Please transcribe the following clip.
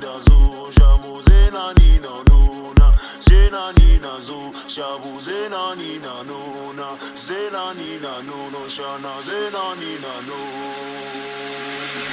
nina zo shabuze na nina nuna zena nina zo shabuze na nina nuna zena nina nuno shana zena nina nuna.